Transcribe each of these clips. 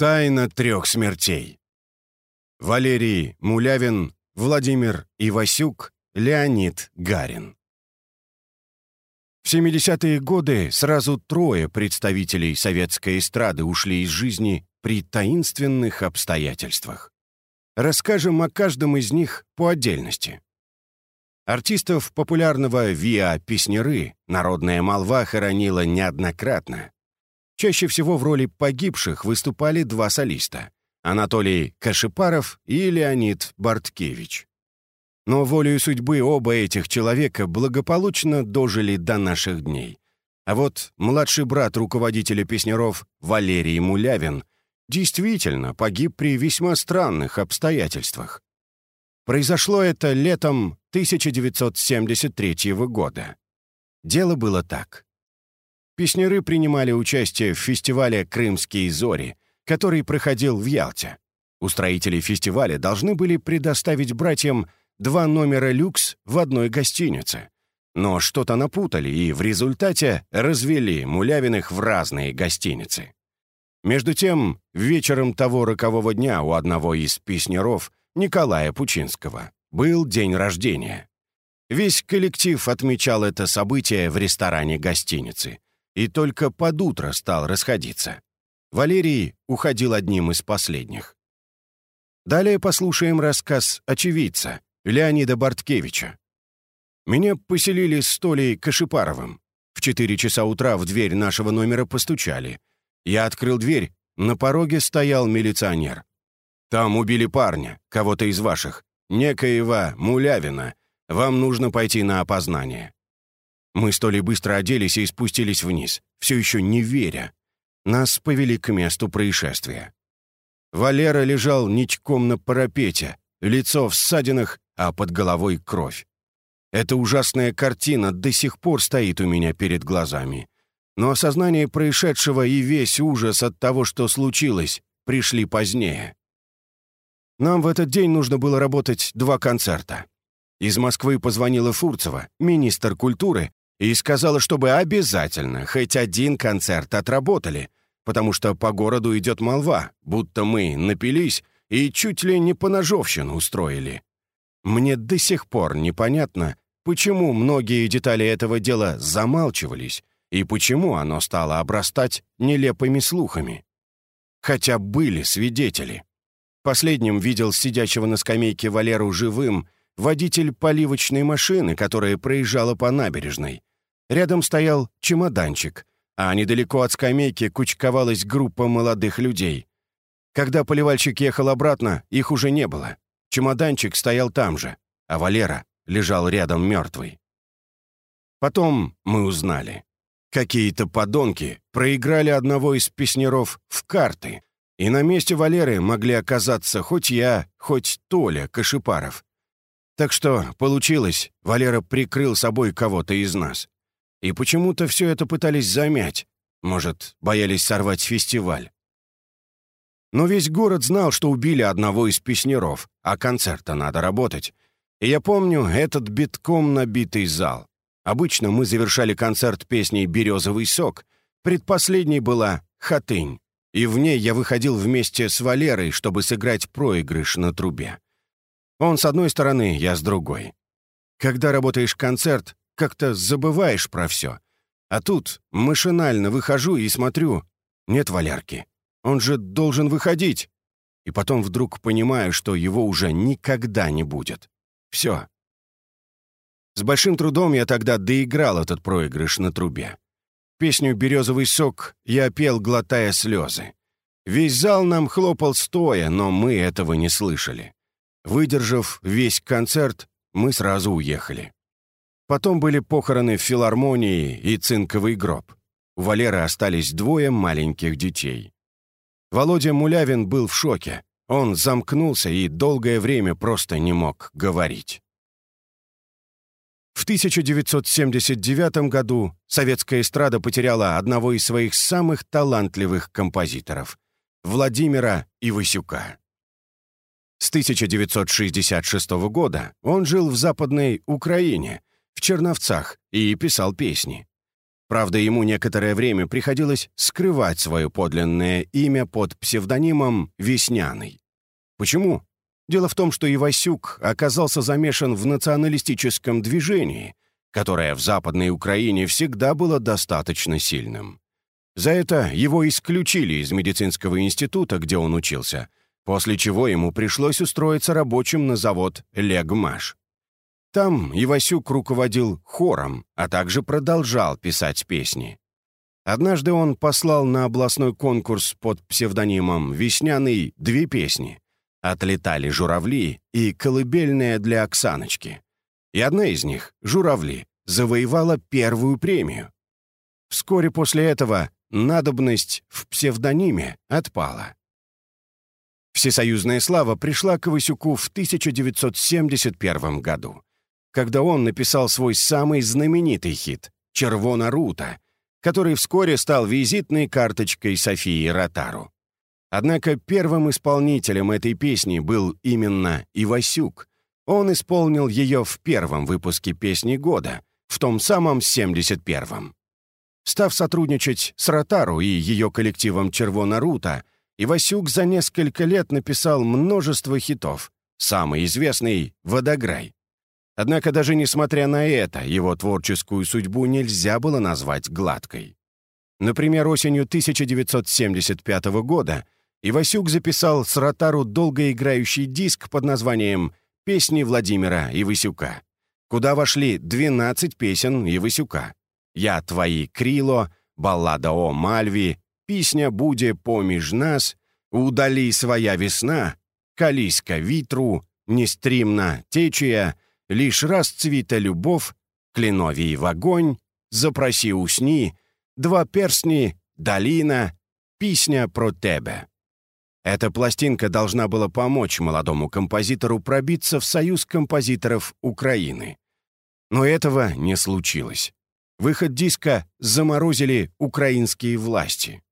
Тайна трех смертей. Валерий Мулявин, Владимир Ивасюк, Леонид Гарин. В 70-е годы сразу трое представителей советской эстрады ушли из жизни при таинственных обстоятельствах. Расскажем о каждом из них по отдельности. Артистов популярного ВИА «Песнеры» народная молва хоронила неоднократно. Чаще всего в роли погибших выступали два солиста — Анатолий Кашипаров и Леонид Барткевич. Но волею судьбы оба этих человека благополучно дожили до наших дней. А вот младший брат руководителя песняров Валерий Мулявин действительно погиб при весьма странных обстоятельствах. Произошло это летом 1973 года. Дело было так. Песняры принимали участие в фестивале «Крымские зори», который проходил в Ялте. Устроители фестиваля должны были предоставить братьям два номера люкс в одной гостинице. Но что-то напутали и в результате развели Мулявиных в разные гостиницы. Между тем, вечером того рокового дня у одного из песняров, Николая Пучинского, был день рождения. Весь коллектив отмечал это событие в ресторане гостиницы — и только под утро стал расходиться. Валерий уходил одним из последних. Далее послушаем рассказ очевидца Леонида Барткевича. Меня поселили с Толей Кашипаровым. В 4 часа утра в дверь нашего номера постучали. Я открыл дверь, на пороге стоял милиционер. «Там убили парня, кого-то из ваших, некоего Мулявина. Вам нужно пойти на опознание». Мы с Толей быстро оделись и спустились вниз, все еще не веря. Нас повели к месту происшествия. Валера лежал ничком на парапете, лицо в ссадинах, а под головой кровь. Эта ужасная картина до сих пор стоит у меня перед глазами. Но осознание происшедшего и весь ужас от того, что случилось, пришли позднее. Нам в этот день нужно было работать два концерта. Из Москвы позвонила Фурцева, министр культуры, и сказала, чтобы обязательно хоть один концерт отработали, потому что по городу идет молва, будто мы напились и чуть ли не по ножовщину устроили. Мне до сих пор непонятно, почему многие детали этого дела замалчивались и почему оно стало обрастать нелепыми слухами. Хотя были свидетели. Последним видел сидящего на скамейке Валеру живым водитель поливочной машины, которая проезжала по набережной, Рядом стоял чемоданчик, а недалеко от скамейки кучковалась группа молодых людей. Когда поливальщик ехал обратно, их уже не было. Чемоданчик стоял там же, а Валера лежал рядом мертвый. Потом мы узнали. Какие-то подонки проиграли одного из песнеров в карты, и на месте Валеры могли оказаться хоть я, хоть Толя Кашипаров. Так что получилось, Валера прикрыл собой кого-то из нас. И почему-то все это пытались замять. Может, боялись сорвать фестиваль. Но весь город знал, что убили одного из песнеров, а концерта надо работать. И я помню этот битком набитый зал. Обычно мы завершали концерт песней «Березовый сок». Предпоследней была «Хатынь». И в ней я выходил вместе с Валерой, чтобы сыграть проигрыш на трубе. Он с одной стороны, я с другой. Когда работаешь концерт, как-то забываешь про все. А тут машинально выхожу и смотрю. Нет Валярки. Он же должен выходить. И потом вдруг понимаю, что его уже никогда не будет. Все. С большим трудом я тогда доиграл этот проигрыш на трубе. Песню «Березовый сок» я пел, глотая слезы. Весь зал нам хлопал стоя, но мы этого не слышали. Выдержав весь концерт, мы сразу уехали. Потом были похороны в филармонии и цинковый гроб. У Валеры остались двое маленьких детей. Володя Мулявин был в шоке. Он замкнулся и долгое время просто не мог говорить. В 1979 году советская эстрада потеряла одного из своих самых талантливых композиторов — Владимира Ивасюка. С 1966 года он жил в Западной Украине, в Черновцах и писал песни. Правда, ему некоторое время приходилось скрывать свое подлинное имя под псевдонимом Весняный. Почему? Дело в том, что Ивасюк оказался замешан в националистическом движении, которое в Западной Украине всегда было достаточно сильным. За это его исключили из медицинского института, где он учился, после чего ему пришлось устроиться рабочим на завод «Легмаш». Там Ивасюк руководил хором, а также продолжал писать песни. Однажды он послал на областной конкурс под псевдонимом «Весняный» две песни «Отлетали журавли» и «Колыбельная для Оксаночки». И одна из них, «Журавли», завоевала первую премию. Вскоре после этого надобность в псевдониме отпала. Всесоюзная слава пришла к Васюку в 1971 году когда он написал свой самый знаменитый хит «Червона Рута», который вскоре стал визитной карточкой Софии Ротару. Однако первым исполнителем этой песни был именно Ивасюк. Он исполнил ее в первом выпуске «Песни года», в том самом 71-м. Став сотрудничать с Ротару и ее коллективом «Червона Рута», Ивасюк за несколько лет написал множество хитов, самый известный — «Водограй». Однако даже несмотря на это, его творческую судьбу нельзя было назвать гладкой. Например, осенью 1975 года Ивасюк записал с Ротару долгоиграющий диск под названием «Песни Владимира Ивасюка», куда вошли 12 песен Ивасюка. «Я твои крило», «Баллада о Мальви», «Песня буде поміж нас», «Удали своя весна», «Калиска витру», «Нестримна течия», Лишь раз цвіта любов, кленовій вогонь, запроси усни, два перстни, долина, песня про тебе. Эта пластинка должна была помочь молодому композитору пробиться в Союз композиторов Украины. Но этого не случилось. Выход диска заморозили украинские власти.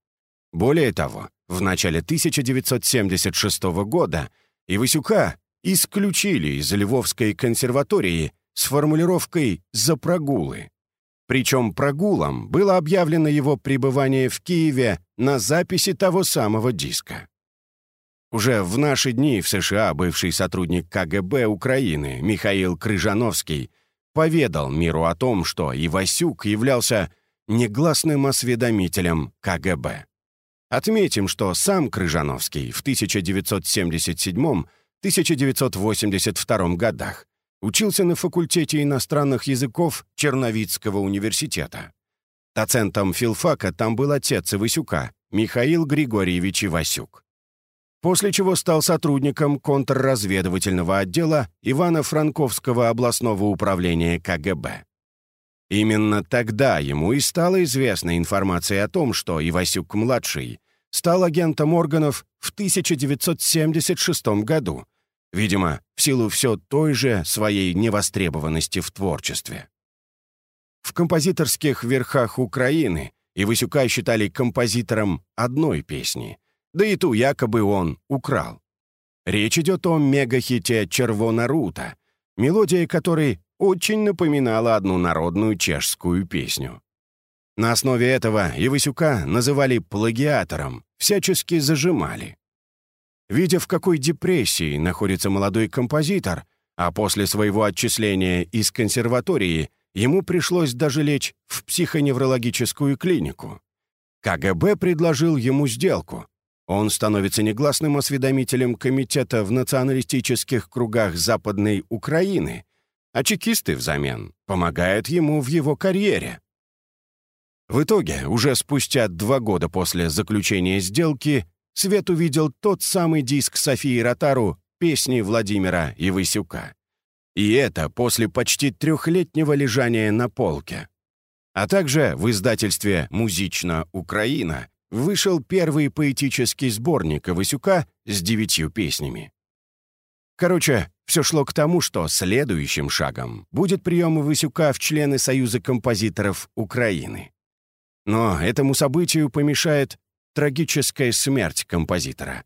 Более того, в начале 1976 года Ивасюка исключили из Львовской консерватории с формулировкой «за прогулы». Причем прогулом было объявлено его пребывание в Киеве на записи того самого диска. Уже в наши дни в США бывший сотрудник КГБ Украины Михаил Крыжановский поведал миру о том, что Ивасюк являлся негласным осведомителем КГБ. Отметим, что сам Крыжановский в 1977 1982 годах. Учился на факультете иностранных языков Черновицкого университета. Доцентом филфака там был отец Ивасюка, Михаил Григорьевич Ивасюк. После чего стал сотрудником контрразведывательного отдела Ивано-Франковского областного управления КГБ. Именно тогда ему и стала известна информация о том, что Ивасюк-младший стал агентом органов в 1976 году, видимо, в силу все той же своей невостребованности в творчестве. В композиторских верхах Украины Ивасюка считали композитором одной песни, да и ту якобы он украл. Речь идет о мегахите «Червона Рута», мелодия которой очень напоминала одну народную чешскую песню. На основе этого Ивасюка называли плагиатором, всячески зажимали. Видя, в какой депрессии находится молодой композитор, а после своего отчисления из консерватории ему пришлось даже лечь в психоневрологическую клинику. КГБ предложил ему сделку. Он становится негласным осведомителем комитета в националистических кругах Западной Украины, а чекисты взамен помогают ему в его карьере. В итоге, уже спустя два года после заключения сделки, Свет увидел тот самый диск Софии Ротару «Песни Владимира Ивасюка». И это после почти трехлетнего лежания на полке. А также в издательстве «Музично Украина» вышел первый поэтический сборник Ивасюка с девятью песнями. Короче, все шло к тому, что следующим шагом будет прием Ивасюка в члены Союза композиторов Украины. Но этому событию помешает трагическая смерть композитора.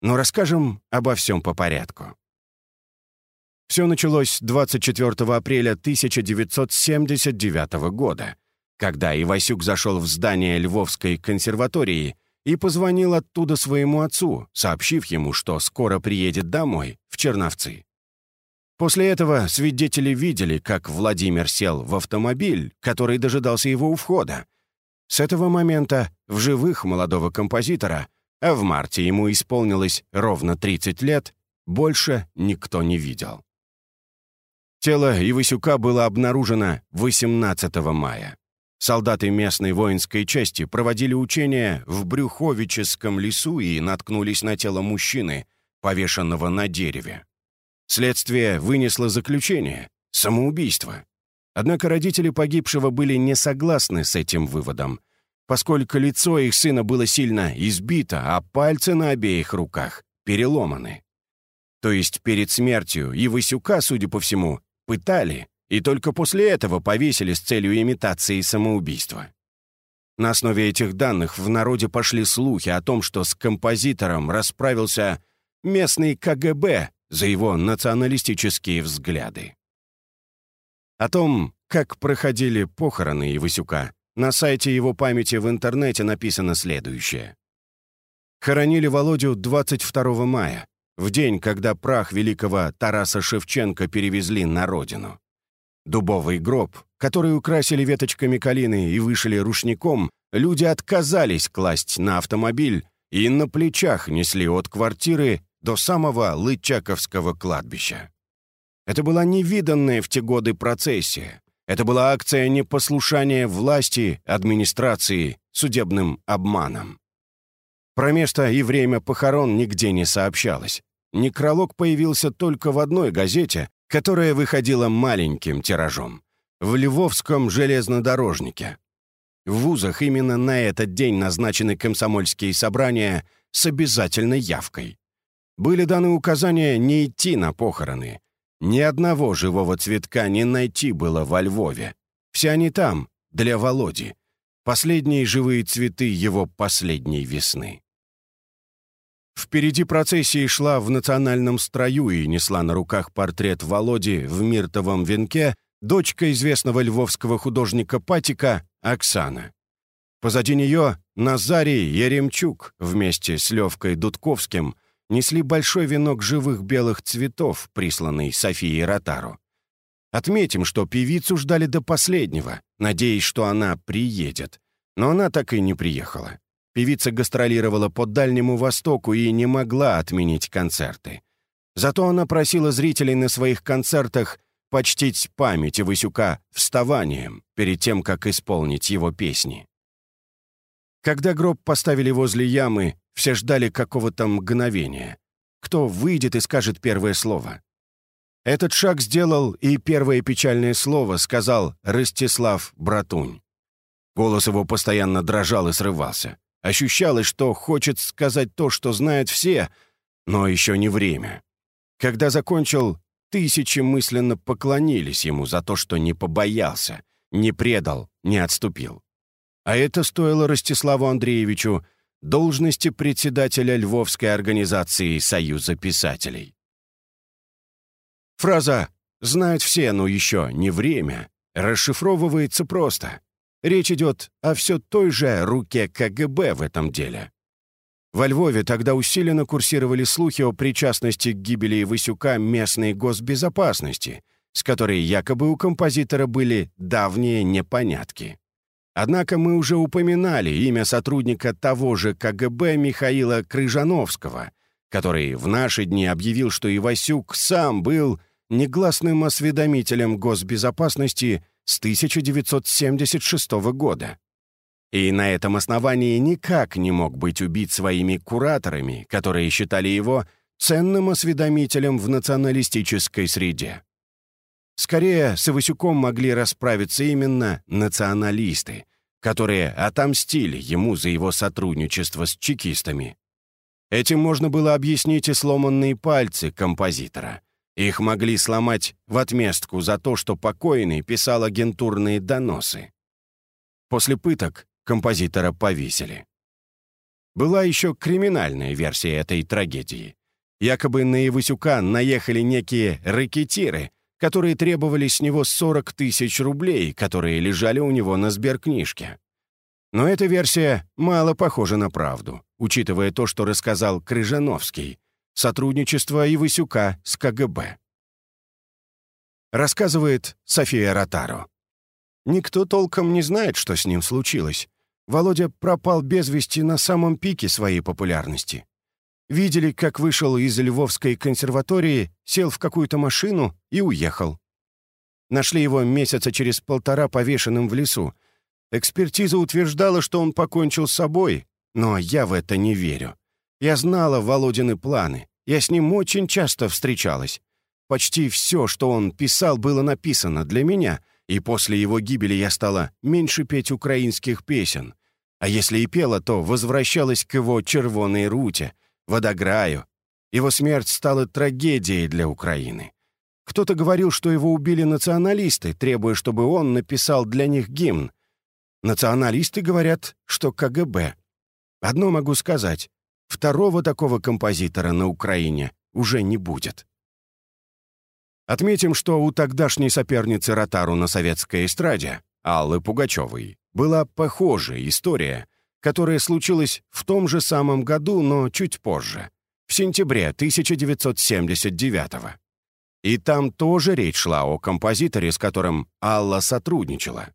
Но расскажем обо всем по порядку. Все началось 24 апреля 1979 года, когда Ивасюк зашел в здание Львовской консерватории и позвонил оттуда своему отцу, сообщив ему, что скоро приедет домой, в Черновцы. После этого свидетели видели, как Владимир сел в автомобиль, который дожидался его у входа. С этого момента в живых молодого композитора, а в марте ему исполнилось ровно 30 лет, больше никто не видел. Тело Ивасюка было обнаружено 18 мая. Солдаты местной воинской части проводили учения в Брюховическом лесу и наткнулись на тело мужчины, повешенного на дереве. Следствие вынесло заключение — самоубийство. Однако родители погибшего были не согласны с этим выводом, поскольку лицо их сына было сильно избито, а пальцы на обеих руках переломаны. То есть перед смертью и судя по всему, пытали, и только после этого повесили с целью имитации самоубийства. На основе этих данных в народе пошли слухи о том, что с композитором расправился местный КГБ за его националистические взгляды. О том, как проходили похороны Ивасюка, на сайте его памяти в интернете написано следующее. Хоронили Володю 22 мая, в день, когда прах великого Тараса Шевченко перевезли на родину. Дубовый гроб, который украсили веточками калины и вышили рушником, люди отказались класть на автомобиль и на плечах несли от квартиры до самого Лычаковского кладбища. Это была невиданная в те годы процессия. Это была акция непослушания власти, администрации, судебным обманом. Про место и время похорон нигде не сообщалось. Некролог появился только в одной газете, которая выходила маленьким тиражом, в Львовском железнодорожнике. В вузах именно на этот день назначены комсомольские собрания с обязательной явкой. Были даны указания не идти на похороны. Ни одного живого цветка не найти было во Львове. Все они там, для Володи. Последние живые цветы его последней весны. Впереди процессии шла в национальном строю и несла на руках портрет Володи в миртовом венке дочка известного львовского художника Патика Оксана. Позади нее Назарий Еремчук вместе с Левкой Дудковским несли большой венок живых белых цветов, присланный Софией Ротару. Отметим, что певицу ждали до последнего, надеясь, что она приедет. Но она так и не приехала. Певица гастролировала по Дальнему Востоку и не могла отменить концерты. Зато она просила зрителей на своих концертах почтить память Васюка вставанием перед тем, как исполнить его песни. Когда гроб поставили возле ямы, все ждали какого-то мгновения. Кто выйдет и скажет первое слово? Этот шаг сделал, и первое печальное слово сказал Ростислав Братунь. Голос его постоянно дрожал и срывался. Ощущалось, что хочет сказать то, что знают все, но еще не время. Когда закончил, тысячи мысленно поклонились ему за то, что не побоялся, не предал, не отступил. А это стоило Ростиславу Андреевичу должности председателя Львовской организации Союза писателей. Фраза «знают все, но еще не время» расшифровывается просто. Речь идет о все той же руке КГБ в этом деле. Во Львове тогда усиленно курсировали слухи о причастности к гибели Васюка местной госбезопасности, с которой якобы у композитора были давние непонятки. Однако мы уже упоминали имя сотрудника того же КГБ Михаила Крыжановского, который в наши дни объявил, что Ивасюк сам был негласным осведомителем госбезопасности с 1976 года. И на этом основании никак не мог быть убит своими кураторами, которые считали его ценным осведомителем в националистической среде. Скорее, с Ивасюком могли расправиться именно националисты, которые отомстили ему за его сотрудничество с чекистами. Этим можно было объяснить и сломанные пальцы композитора — их могли сломать в отместку за то, что покойный писал агентурные доносы. После пыток композитора повесили. Была еще криминальная версия этой трагедии. Якобы на Ивасюка наехали некие рэкетиры, которые требовали с него 40 тысяч рублей, которые лежали у него на сберкнижке. Но эта версия мало похожа на правду, учитывая то, что рассказал Крыжановский, сотрудничество Ивасюка с КГБ. Рассказывает София Ротаро. Никто толком не знает, что с ним случилось. Володя пропал без вести на самом пике своей популярности. Видели, как вышел из Львовской консерватории, сел в какую-то машину и уехал. Нашли его месяца через полтора повешенным в лесу, Экспертиза утверждала, что он покончил с собой, но я в это не верю. Я знала Володины планы, я с ним очень часто встречалась. Почти все, что он писал, было написано для меня, и после его гибели я стала меньше петь украинских песен. А если и пела, то возвращалась к его «Червоной руте», «Водограю». Его смерть стала трагедией для Украины. Кто-то говорил, что его убили националисты, требуя, чтобы он написал для них гимн, Националисты говорят, что КГБ. Одно могу сказать. Второго такого композитора на Украине уже не будет. Отметим, что у тогдашней соперницы Ротару на советской эстраде, Аллы Пугачевой, была похожая история, которая случилась в том же самом году, но чуть позже, в сентябре 1979 -го. И там тоже речь шла о композиторе, с которым Алла сотрудничала.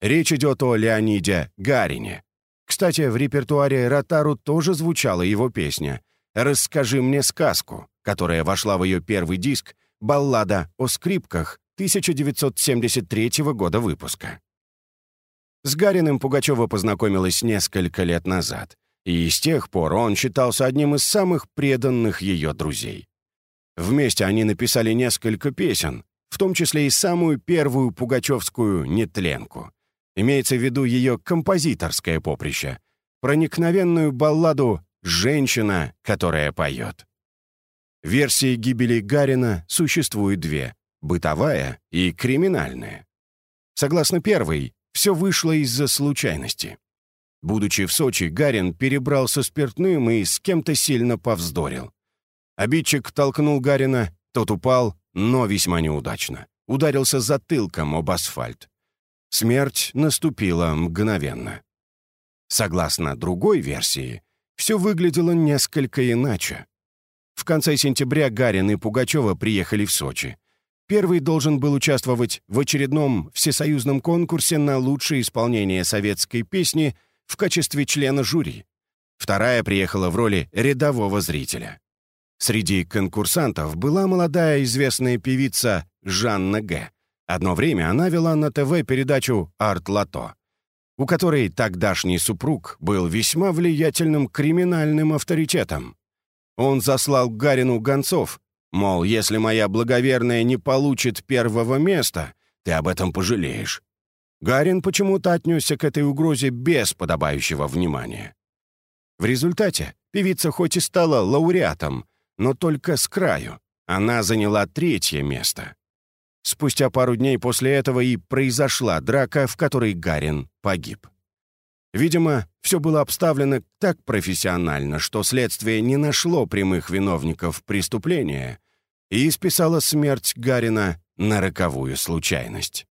Речь идет о Леониде Гарине. Кстати, в репертуаре Ротару тоже звучала его песня «Расскажи мне сказку», которая вошла в ее первый диск «Баллада о скрипках» 1973 года выпуска. С Гариным Пугачева познакомилась несколько лет назад, и с тех пор он считался одним из самых преданных ее друзей. Вместе они написали несколько песен, в том числе и самую первую пугачевскую «Нетленку», Имеется в виду ее композиторское поприще. Проникновенную балладу «Женщина, которая поет». Версии гибели Гарина существует две — бытовая и криминальная. Согласно первой, все вышло из-за случайности. Будучи в Сочи, Гарин перебрал со спиртным и с кем-то сильно повздорил. Обидчик толкнул Гарина, тот упал, но весьма неудачно. Ударился затылком об асфальт. Смерть наступила мгновенно. Согласно другой версии, все выглядело несколько иначе. В конце сентября Гарин и Пугачева приехали в Сочи. Первый должен был участвовать в очередном всесоюзном конкурсе на лучшее исполнение советской песни в качестве члена жюри. Вторая приехала в роли рядового зрителя. Среди конкурсантов была молодая известная певица Жанна Г., Одно время она вела на ТВ передачу «Арт-Лото», у которой тогдашний супруг был весьма влиятельным криминальным авторитетом. Он заслал Гарину гонцов, мол, если моя благоверная не получит первого места, ты об этом пожалеешь. Гарин почему-то отнесся к этой угрозе без подобающего внимания. В результате певица хоть и стала лауреатом, но только с краю. Она заняла третье место. Спустя пару дней после этого и произошла драка, в которой Гарин погиб. Видимо, все было обставлено так профессионально, что следствие не нашло прямых виновников преступления и списало смерть Гарина на роковую случайность.